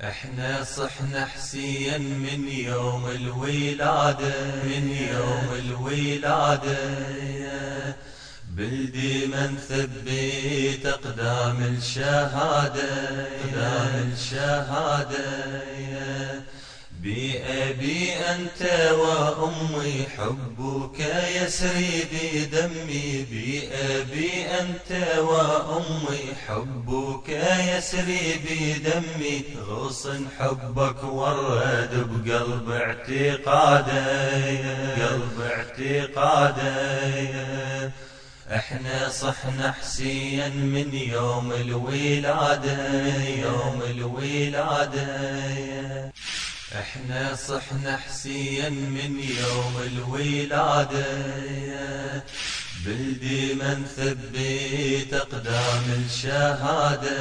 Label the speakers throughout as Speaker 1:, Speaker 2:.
Speaker 1: إحنا صحنا حسيا من يوم الولادة من يوم الولادة. بلدي من ثبت اقدام الشهادة اقدام الشهادة. بأبي أنت وأمي حبك يسري بدمي بأبي أنت وأمي حبك يسري بدمي غصن حبك ورد بقلب اعتقادي قلب اعتقادي إحنا صحنا حسين من يوم الولادة يوم الولادة. إحنا صحنا حسين من يوم الولادة. بلدي من ثبت أقدام الشهادة.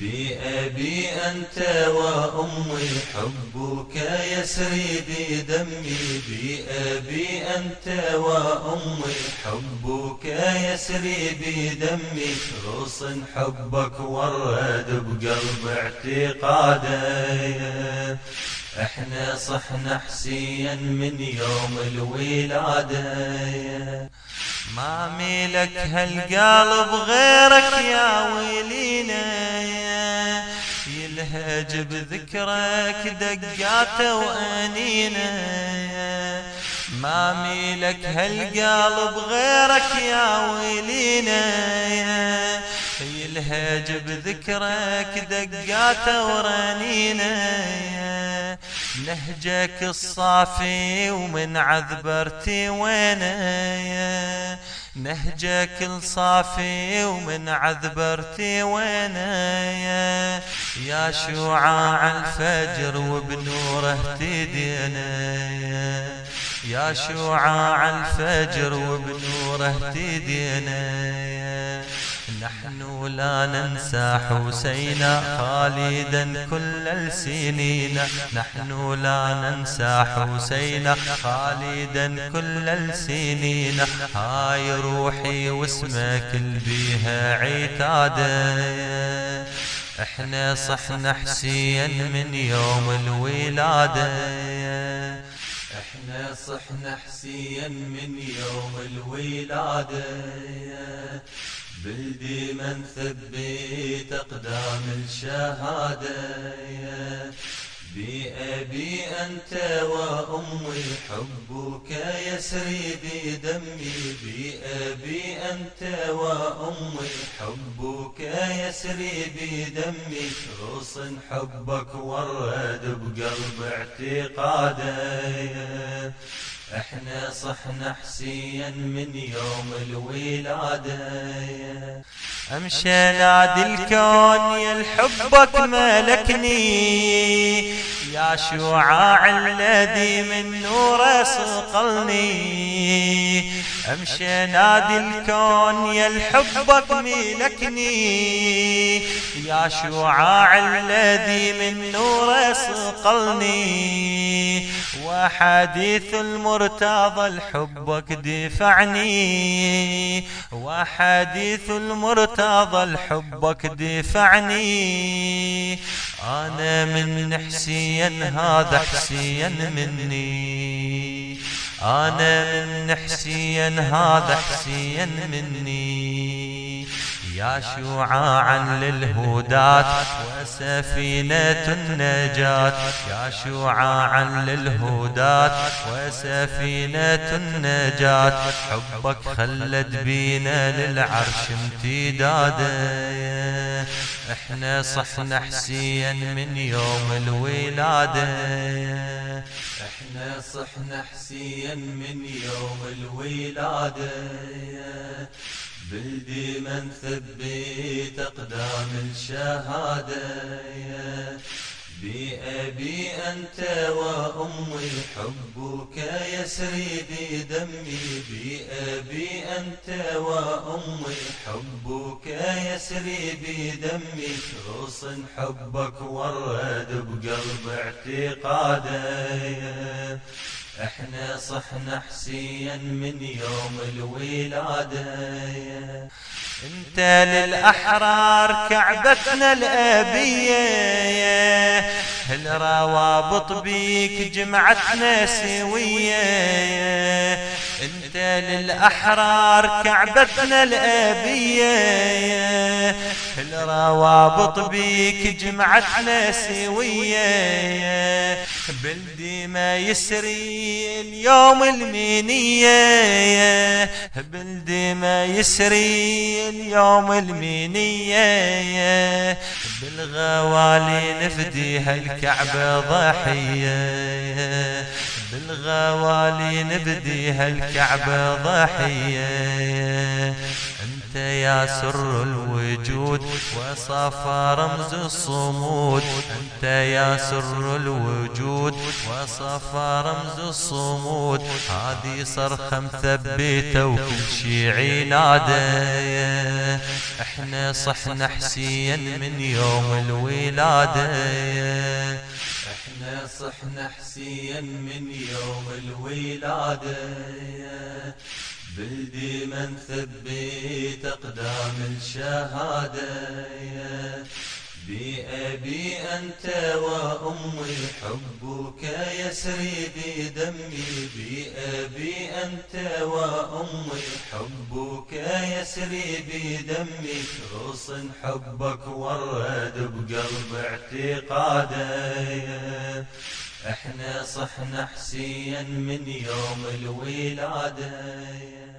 Speaker 1: بأبي أنت وأمي حبك يسري بدمي بأبي أنت وأمي حبك يسري بدمي غصن حبك ورد بقلب اعتقادي. إحنا صحنا حسين من يوم الولادة. ما ميلك هالقلب غيرك يلهج بذكرك دقاته وانينا ما ميلك هالقلب غيرك يا ويلينا يلهج بذكرك دقاته ورنينا نهجك الصافي ومن عذبرتي وينه نهجك الصافي ومن عذبرتي وينه يا شعاع الفجر وبنوره تدينا يا شعاع الفجر وبنوره تدينا نحن لا ننسى حسينا خالدا كل السنين. نحن لا ننسى حسينا خالدا كل السنين. هاي روحي واسمك بيها عتاده إحنا صحنا حسين من يوم الولادة إحنا صحنا حسين من يوم الولادة بلدي من ثبت أقدام الشهادة. بأبي أنت وأمي حبك يسري بدمي بأبي أنت وأمي حبك يسري بدمي غصن حبك ورد بقلب اعتقادي إحنا صحنا حسين من يوم الولادة. امشي نادي الكون يا الحبك ملكني يا شعاع الذي من نوره صقلني أمشي نادي الكون يا الحبك ملكني يا شعاع الذي من نوره صقلني وحديث المرتضى الحبك دفعني وحديث المرتضى الحبك دفعني أنا من حسين هذا حسين مني. أنا من حسين هذا حسين مني. يا شعاعا للهداة وسفينة النجاة. يا شعاعا للهداة وسفينة النجاة. حبك خلد بينا للعرش امتدادا. إحنا صحنا حسين من يوم الولادة. إحنا صحنا حسين من يوم الولادة. بلدي من ثبت أقدام الشهادة. بأبي أنت وأمي حبك يسري بدمي بأبي أنت وأمي حبك يسري بدمي غصن حبك ورد بقلب اعتقادي إحنا صحنا حسين من يوم الولادة. انت للأحرار كعبتنا الأبية. الروابط بيك جمعتنا سوية؟ انت للأحرار كعبتنا الأبية. الروابط بيك جمعتنا سوية بلدي ما يسري اليوم المينية. بلدي ما يسري اليوم المينية. بالغوالي نفدي هالكعبة ضحية بالغوالي نبدي هالكعبة ضحية أنت يا سر الوجود وصفى رمز الصمود. أنت يا سر الوجود وصفى رمز الصمود. هذه صرخة مثبتة وكل شيعي نادى. إحنا صحنا حسين من يوم الولادة. إحنا صحنا حسين من يوم الولادة. بلدي من ثبت أقدام الشهادة. بأبي أنت وأمي حبك يسري بدمي بأبي أنت وأمي حبك يسري بدمي غصن حبك ورد بقلب اعتقادي إحنا صحنا حسين من يوم الولادة.